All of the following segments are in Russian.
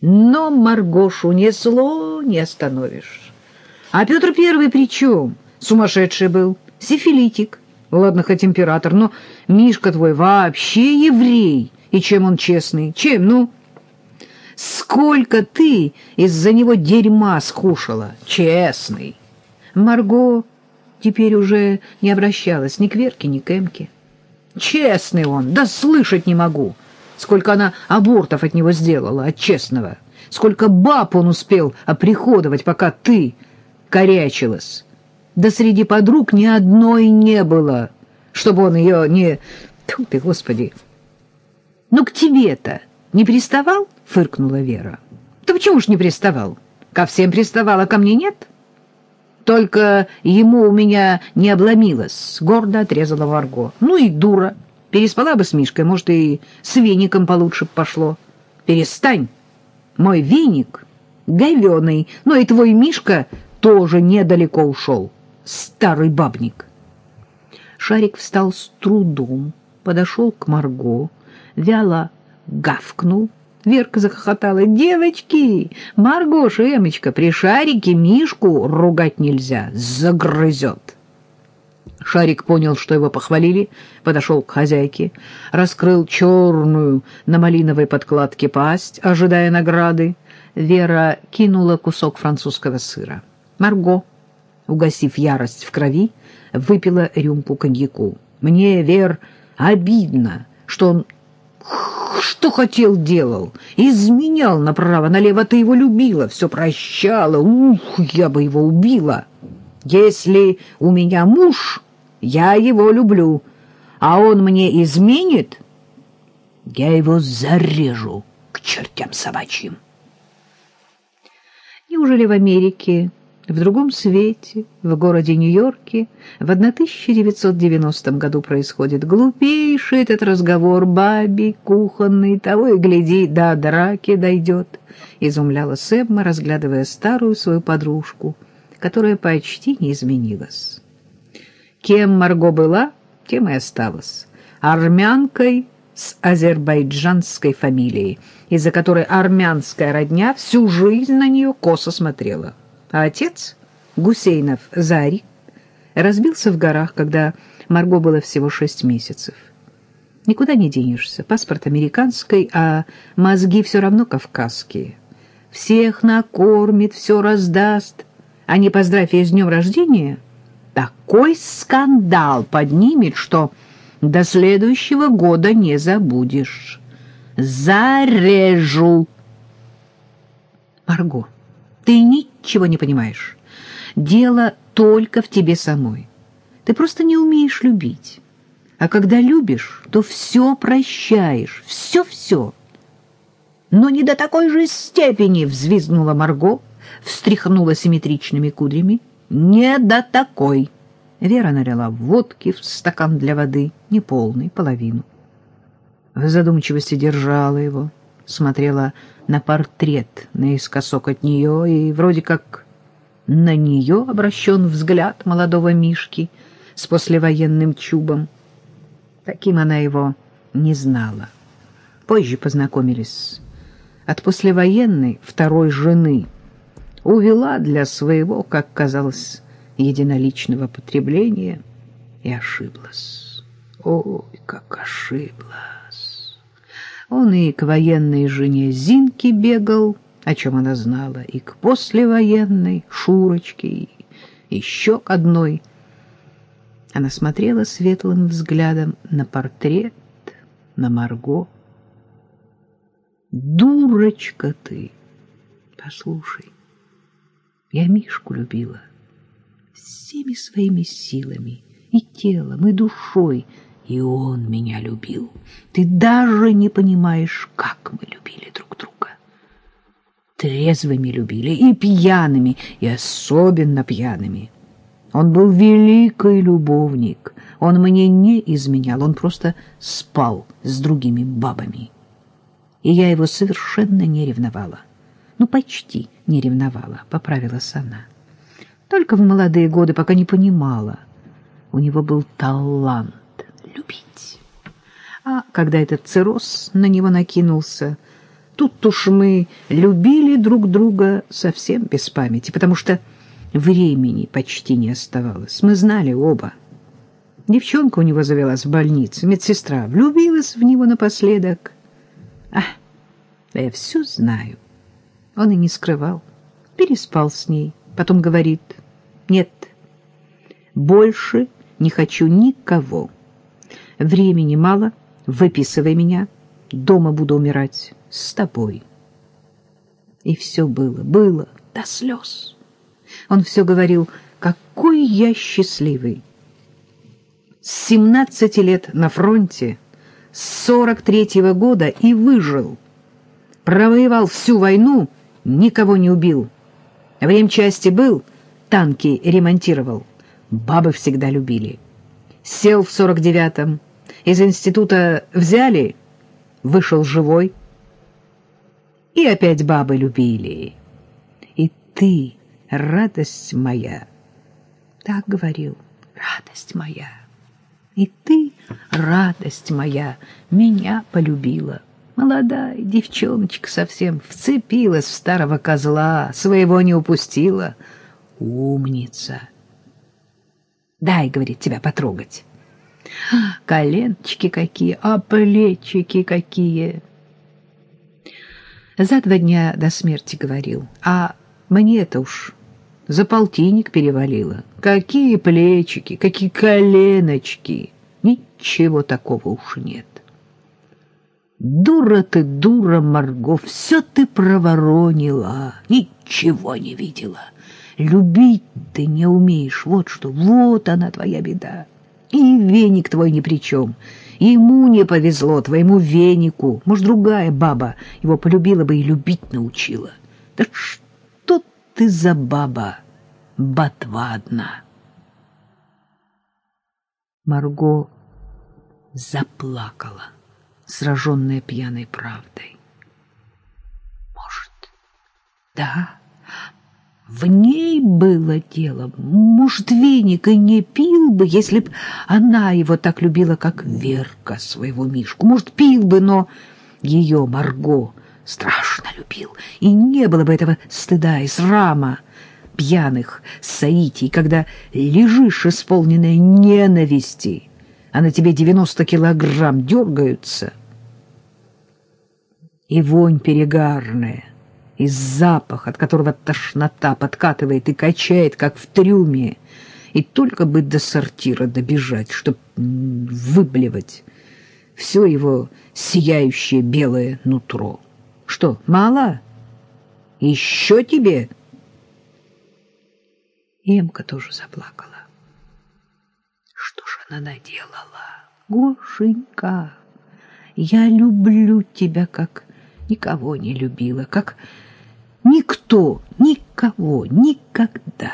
Но Маргошу несло не остановишь. А Петр Первый при чем? Сумасшедший был, сифилитик. Ладно, хоть император, но Мишка твой вообще еврей. И чем он честный? Чем, ну? Сколько ты из-за него дерьма скушала? Честный. Марго теперь уже не обращалась ни к Верке, ни к Эмке. Честный он, да слышать не могу. Сколько она абортов от него сделала, от честного. Сколько баб он успел оприходовать, пока ты корячилась. Да среди подруг ни одной не было, чтобы он ее не... Тьфу ты, Господи! Ну, к тебе-то не приставал? — фыркнула Вера. — Да почему ж не приставал? Ко всем приставал, а ко мне нет? Только ему у меня не обломилось, — гордо отрезала Варго. Ну и дура. Переспала бы с Мишкой, может, и с веником получше пошло. Перестань. Мой веник говеный, но и твой Мишка тоже недалеко ушел. Старый бабник. Шарик встал с трудом, подошел к Марго, вяло гавкнул. Верка захохотала. «Девочки! Маргоша, Эмочка, при Шарике Мишку ругать нельзя, загрызет!» Шарик понял, что его похвалили, подошел к хозяйке, раскрыл черную на малиновой подкладке пасть, ожидая награды. Вера кинула кусок французского сыра. Марго, угасив ярость в крови, выпила рюмку коньяку. «Мне, Вер, обидно, что он что хотел, делал. Изменял направо-налево, ты его любила, все прощала. Ух, я бы его убила. Если у меня муж, я его люблю, а он мне изменит, я его зарежу к чертям собачьим. Неужели в Америке в другом свете, в городе Нью-Йорке, в 1990 году происходит глупейший этот разговор баби, кухонный, того и гляди, до драки дойдет, изумляла Сэбма, разглядывая старую свою подружку, которая почти не изменилась. Кем Марго была, тем и осталась. Армянкой с азербайджанской фамилией, из-за которой армянская родня всю жизнь на нее косо смотрела а отец, Гусейнов Зари, разбился в горах, когда Марго было всего шесть месяцев. Никуда не денешься, паспорт американский, а мозги все равно кавказские. Всех накормит, все раздаст, а не поздравь ей с днем рождения, такой скандал поднимет, что до следующего года не забудешь. Зарежу. Марго, ты ничего не понимаешь. Дело только в тебе самой. Ты просто не умеешь любить. А когда любишь, то все прощаешь, все-все. Но не до такой же степени, взвизгнула Марго, встряхнула симметричными кудрями. Не до такой. Вера налила водки в стакан для воды, не полный, половину. В задумчивости держала его, смотрела на портрет наискосок от нее, и вроде как на нее обращен взгляд молодого Мишки с послевоенным чубом. Таким она его не знала. Позже познакомились. От послевоенной второй жены увела для своего, как казалось, единоличного потребления и ошиблась. Ой, как ошиблась! Он и к военной жене Зинке бегал, о чем она знала, и к послевоенной Шурочке, и еще к одной. Она смотрела светлым взглядом на портрет, на Марго. «Дурочка ты! Послушай, я Мишку любила всеми своими силами, и телом, и душой, и он меня любил. Ты даже не понимаешь, как мы любили друг друга. Трезвыми любили и пьяными, и особенно пьяными. Он был великий любовник. Он мне не изменял, он просто спал с другими бабами. И я его совершенно не ревновала. Ну, почти не ревновала, поправилась она. Только в молодые годы, пока не понимала. У него был талант любить. А когда этот цирроз на него накинулся, тут уж мы любили друг друга совсем без памяти, потому что времени почти не оставалось. Мы знали оба. Девчонка у него завелась в больнице, медсестра, влюбилась в него напоследок. А, я все знаю. Он и не скрывал. Переспал с ней, потом говорит, нет, больше не хочу никого. Времени мало, выписывай меня, дома буду умирать с тобой. И все было, было до слез. Он все говорил, какой я счастливый. С 17 лет на фронте, с 43-го года и выжил. Провоевал всю войну, никого не убил. В ремчасти был, танки ремонтировал. Бабы всегда любили. Сел в 49-м, из института взяли, вышел живой. И опять бабы любили. И ты, радость моя, так говорил, радость моя. И ты, радость моя, меня полюбила. Молодая девчоночка совсем вцепилась в старого козла, своего не упустила. Умница. Дай, говорит, тебя потрогать. Коленочки какие, а плечики какие. За два дня до смерти говорил, а мне это уж за полтинник перевалило. Какие плечики, какие коленочки. Ничего такого уж нет. Дура ты, дура, Марго, все ты проворонила, ничего не видела. Любить ты не умеешь, вот что, вот она твоя беда. И веник твой ни при чем. Ему не повезло, твоему венику. Может, другая баба его полюбила бы и любить научила. Да что ты за баба, ботва одна? Марго заплакала, сраженная пьяной правдой. Может, да, в ней было дело. Может, веник и не пил бы, если б она его так любила, как Верка своего Мишку. Может, пил бы, но ее Марго страшно любил. И не было бы этого стыда и срама пьяных саитий, когда лежишь исполненная ненависти, а на тебе девяносто килограмм дергаются. И вонь перегарная — и запах, от которого тошнота подкатывает и качает, как в трюме, и только бы до сортира добежать, чтоб выблевать все его сияющее белое нутро. Что, мало? Еще тебе? Емка тоже заплакала. Что ж она наделала? Гошенька, я люблю тебя, как никого не любила, как Никто, никого, никогда.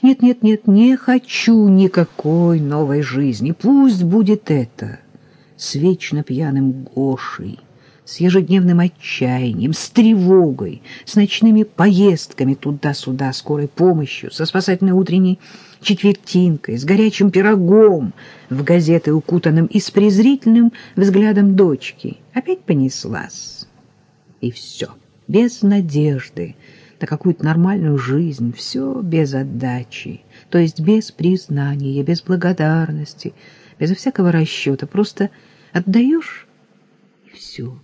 Нет, нет, нет, не хочу никакой новой жизни. Пусть будет это с вечно пьяным Гошей, с ежедневным отчаянием, с тревогой, с ночными поездками туда-сюда, скорой помощью, со спасательной утренней четвертинкой, с горячим пирогом в газеты укутанным и с презрительным взглядом дочки. Опять понеслась. И все без надежды на какую-то нормальную жизнь, все без отдачи, то есть без признания, без благодарности, безо всякого расчета, просто отдаешь и все.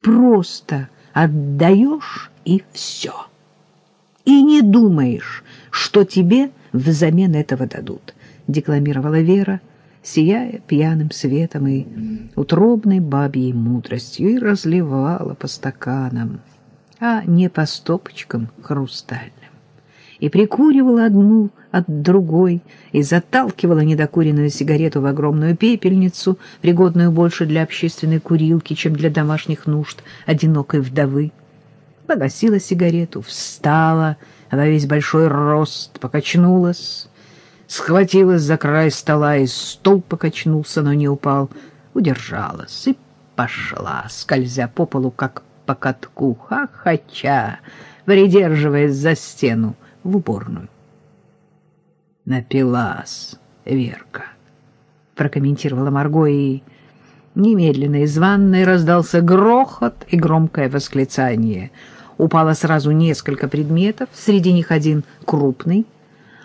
Просто отдаешь и все. И не думаешь, что тебе взамен этого дадут, декламировала Вера, сияя пьяным светом и утробной бабьей мудростью, и разливала по стаканам, а не по стопочкам хрустальным. И прикуривала одну от другой, и заталкивала недокуренную сигарету в огромную пепельницу, пригодную больше для общественной курилки, чем для домашних нужд одинокой вдовы. Погасила сигарету, встала во весь большой рост, покачнулась, схватилась за край стола, и стол покачнулся, но не упал, удержалась и пошла, скользя по полу, как по катку, хохоча, придерживаясь за стену в уборную. «Напилась Верка», — прокомментировала Марго и Немедленно из ванной раздался грохот и громкое восклицание. Упало сразу несколько предметов, среди них один крупный.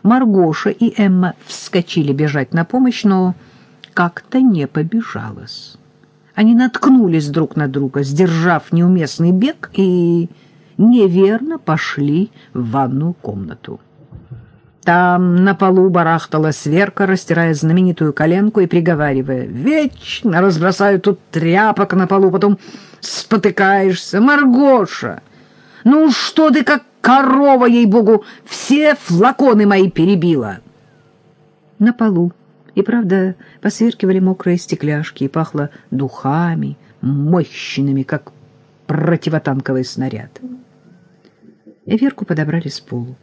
Маргоша и Эмма вскочили бежать на помощь, но как-то не побежалось. Они наткнулись друг на друга, сдержав неуместный бег, и неверно пошли в ванную комнату. Там на полу барахтала сверка, растирая знаменитую коленку и приговаривая. «Вечно разбросаю тут тряпок на полу, потом спотыкаешься. Маргоша, ну что ты как корова, ей-богу, все флаконы мои перебила!» На полу и, правда, посверкивали мокрые стекляшки и пахло духами, мощными, как противотанковый снаряд. Верку подобрали с полу.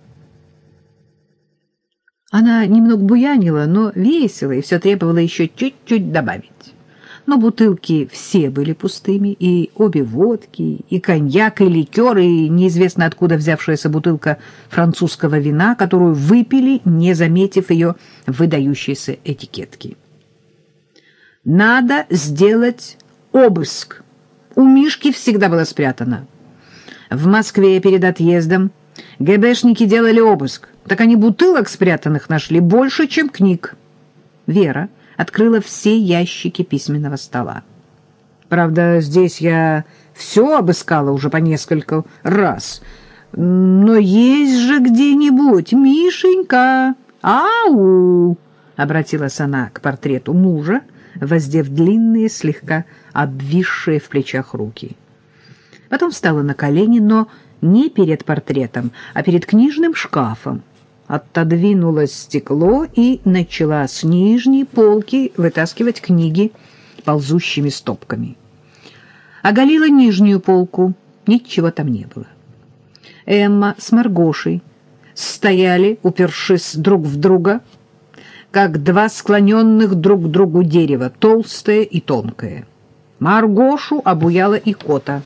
Она немного буянила, но весело, и все требовало еще чуть-чуть добавить. Но бутылки все были пустыми, и обе водки, и коньяк, и ликер, и неизвестно откуда взявшаяся бутылка французского вина, которую выпили, не заметив ее выдающейся этикетки. «Надо сделать обыск. У Мишки всегда было спрятано. В Москве перед отъездом ГБшники делали обыск. Так они бутылок спрятанных нашли больше, чем книг. Вера открыла все ящики письменного стола. Правда, здесь я все обыскала уже по несколько раз. Но есть же где-нибудь, Мишенька, ау! Обратилась она к портрету мужа, воздев длинные, слегка обвисшие в плечах руки. Потом встала на колени, но не перед портретом, а перед книжным шкафом, отодвинула стекло и начала с нижней полки вытаскивать книги ползущими стопками. Оголила нижнюю полку, ничего там не было. Эмма с Маргошей стояли, упершись друг в друга, как два склоненных друг к другу дерева, толстое и тонкое. Маргошу обуяла икота.